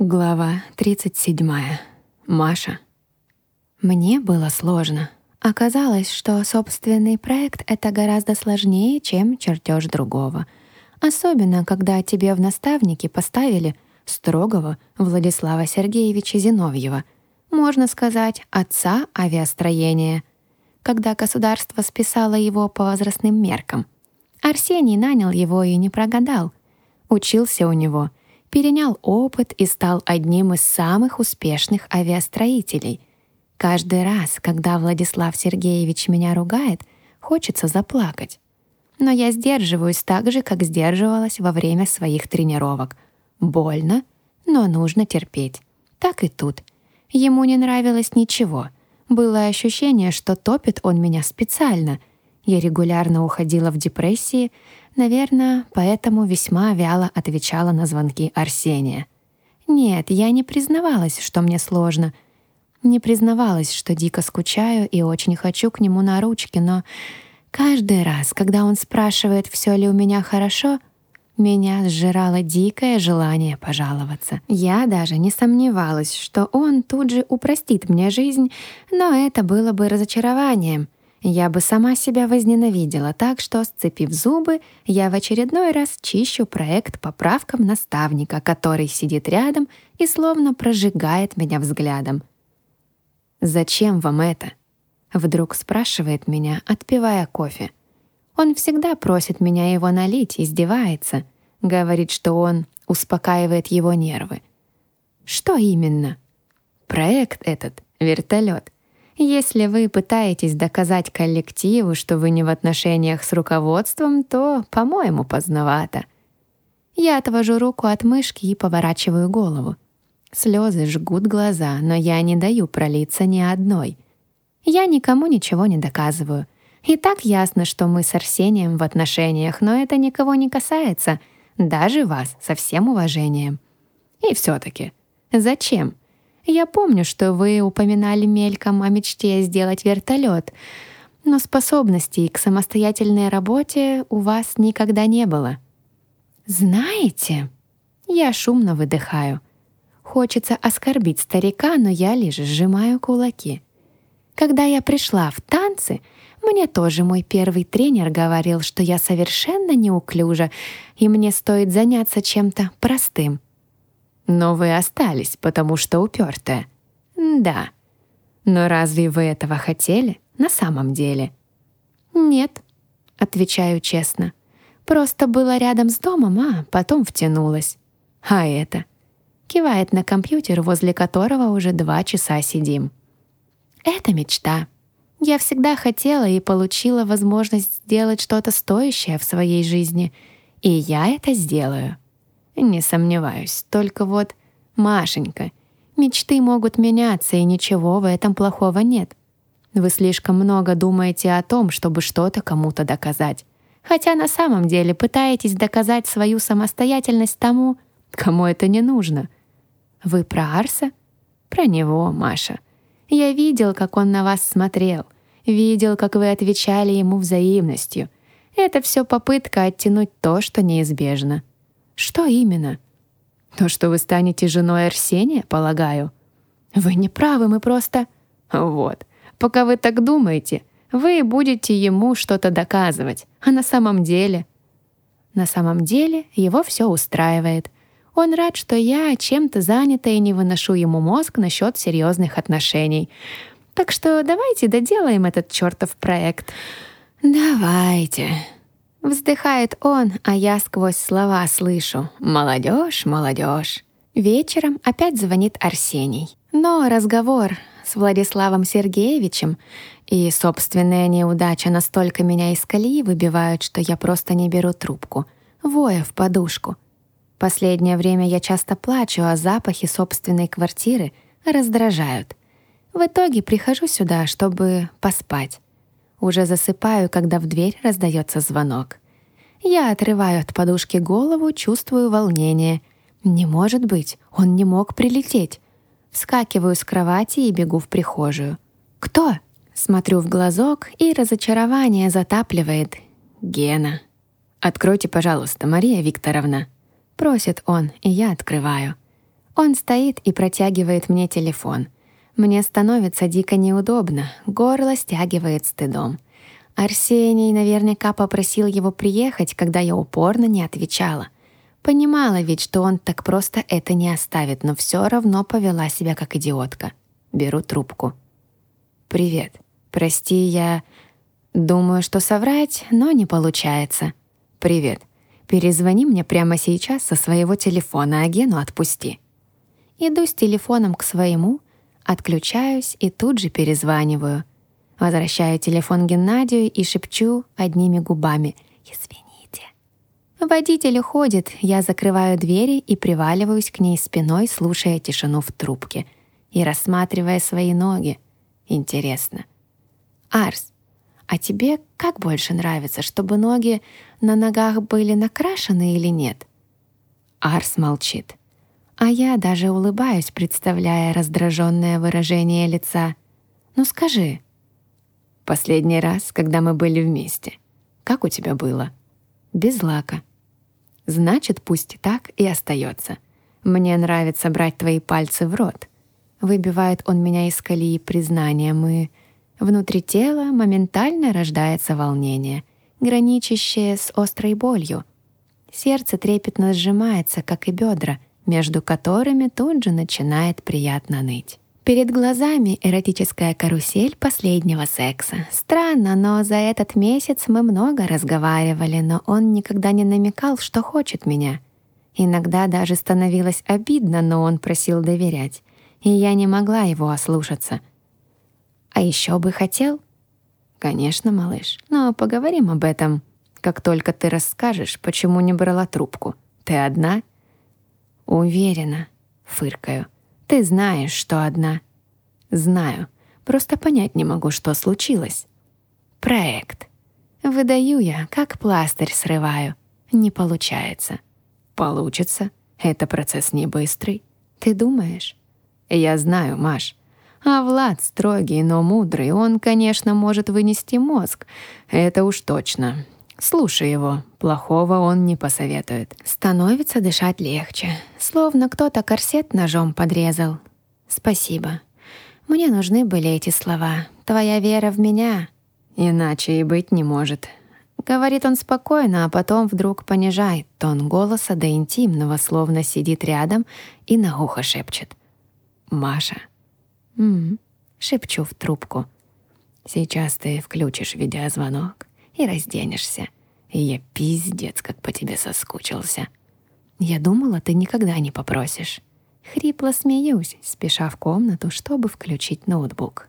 Глава 37. Маша. Мне было сложно. Оказалось, что собственный проект — это гораздо сложнее, чем чертеж другого. Особенно, когда тебе в наставники поставили строгого Владислава Сергеевича Зиновьева, можно сказать, отца авиастроения, когда государство списало его по возрастным меркам. Арсений нанял его и не прогадал. Учился у него — перенял опыт и стал одним из самых успешных авиастроителей. Каждый раз, когда Владислав Сергеевич меня ругает, хочется заплакать. Но я сдерживаюсь так же, как сдерживалась во время своих тренировок. Больно, но нужно терпеть. Так и тут. Ему не нравилось ничего. Было ощущение, что топит он меня специально. Я регулярно уходила в депрессии, Наверное, поэтому весьма вяло отвечала на звонки Арсения. Нет, я не признавалась, что мне сложно. Не признавалась, что дико скучаю и очень хочу к нему на ручки, но каждый раз, когда он спрашивает, все ли у меня хорошо, меня сжирало дикое желание пожаловаться. Я даже не сомневалась, что он тут же упростит мне жизнь, но это было бы разочарованием — я бы сама себя возненавидела, так что, сцепив зубы, я в очередной раз чищу проект по правкам наставника, который сидит рядом и словно прожигает меня взглядом. «Зачем вам это?» — вдруг спрашивает меня, отпивая кофе. Он всегда просит меня его налить, издевается, говорит, что он успокаивает его нервы. Что именно? Проект этот, вертолет. Если вы пытаетесь доказать коллективу, что вы не в отношениях с руководством, то, по-моему, поздновато. Я отвожу руку от мышки и поворачиваю голову. Слезы жгут глаза, но я не даю пролиться ни одной. Я никому ничего не доказываю. И так ясно, что мы с Арсением в отношениях, но это никого не касается, даже вас, со всем уважением. И все-таки, зачем? Я помню, что вы упоминали мельком о мечте сделать вертолет, но способностей к самостоятельной работе у вас никогда не было. Знаете, я шумно выдыхаю. Хочется оскорбить старика, но я лишь сжимаю кулаки. Когда я пришла в танцы, мне тоже мой первый тренер говорил, что я совершенно неуклюжа, и мне стоит заняться чем-то простым. Но вы остались, потому что упертая. Да. Но разве вы этого хотели на самом деле? Нет, отвечаю честно. Просто было рядом с домом, а потом втянулась. А это? Кивает на компьютер, возле которого уже два часа сидим. Это мечта. Я всегда хотела и получила возможность сделать что-то стоящее в своей жизни, и я это сделаю. Не сомневаюсь. Только вот, Машенька, мечты могут меняться, и ничего в этом плохого нет. Вы слишком много думаете о том, чтобы что-то кому-то доказать. Хотя на самом деле пытаетесь доказать свою самостоятельность тому, кому это не нужно. Вы про Арса? Про него, Маша. Я видел, как он на вас смотрел. Видел, как вы отвечали ему взаимностью. Это все попытка оттянуть то, что неизбежно. Что именно? То, что вы станете женой Арсения, полагаю. Вы не правы, мы просто... Вот. Пока вы так думаете, вы будете ему что-то доказывать. А на самом деле... На самом деле его все устраивает. Он рад, что я чем-то занята и не выношу ему мозг насчет серьезных отношений. Так что давайте доделаем этот чертов проект. Давайте. Вздыхает он, а я сквозь слова слышу «Молодежь, молодежь». Вечером опять звонит Арсений. Но разговор с Владиславом Сергеевичем и собственная неудача настолько меня из колеи выбивают, что я просто не беру трубку, воя в подушку. Последнее время я часто плачу, а запахи собственной квартиры раздражают. В итоге прихожу сюда, чтобы поспать. Уже засыпаю, когда в дверь раздается звонок. Я отрываю от подушки голову, чувствую волнение. Не может быть, он не мог прилететь. Вскакиваю с кровати и бегу в прихожую. «Кто?» Смотрю в глазок, и разочарование затапливает. «Гена». «Откройте, пожалуйста, Мария Викторовна». Просит он, и я открываю. Он стоит и протягивает мне телефон. Мне становится дико неудобно, горло стягивает стыдом. Арсений наверняка попросил его приехать, когда я упорно не отвечала. Понимала ведь, что он так просто это не оставит, но все равно повела себя как идиотка. Беру трубку. «Привет. Прости, я...» Думаю, что соврать, но не получается. «Привет. Перезвони мне прямо сейчас со своего телефона, а Гену отпусти». Иду с телефоном к своему, отключаюсь и тут же перезваниваю. Возвращаю телефон Геннадию и шепчу одними губами «Извините». Водитель уходит, я закрываю двери и приваливаюсь к ней спиной, слушая тишину в трубке и рассматривая свои ноги. Интересно. «Арс, а тебе как больше нравится, чтобы ноги на ногах были накрашены или нет?» Арс молчит. А я даже улыбаюсь, представляя раздраженное выражение лица. «Ну скажи». «Последний раз, когда мы были вместе, как у тебя было?» «Без лака». «Значит, пусть так и остается. Мне нравится брать твои пальцы в рот». Выбивает он меня из колеи признанием, и внутри тела моментально рождается волнение, граничащее с острой болью. Сердце трепетно сжимается, как и бедра — между которыми тут же начинает приятно ныть. Перед глазами эротическая карусель последнего секса. Странно, но за этот месяц мы много разговаривали, но он никогда не намекал, что хочет меня. Иногда даже становилось обидно, но он просил доверять, и я не могла его ослушаться. А еще бы хотел? Конечно, малыш, но поговорим об этом, как только ты расскажешь, почему не брала трубку. Ты одна — Уверена, фыркаю. Ты знаешь, что одна. Знаю. Просто понять не могу, что случилось. Проект. Выдаю я, как пластырь срываю. Не получается. Получится. Это процесс не быстрый. Ты думаешь? Я знаю, Маш. А Влад строгий, но мудрый. Он, конечно, может вынести мозг. Это уж точно. Слушай его, плохого он не посоветует. Становится дышать легче, словно кто-то корсет ножом подрезал. Спасибо. Мне нужны были эти слова. Твоя вера в меня. Иначе и быть не может. Говорит он спокойно, а потом вдруг понижает тон голоса до интимного, словно сидит рядом и на ухо шепчет. «Маша». «М-м», шепчу в трубку. «Сейчас ты включишь видеозвонок и разденешься. Я пиздец, как по тебе соскучился. Я думала, ты никогда не попросишь. Хрипло смеюсь, спеша в комнату, чтобы включить ноутбук.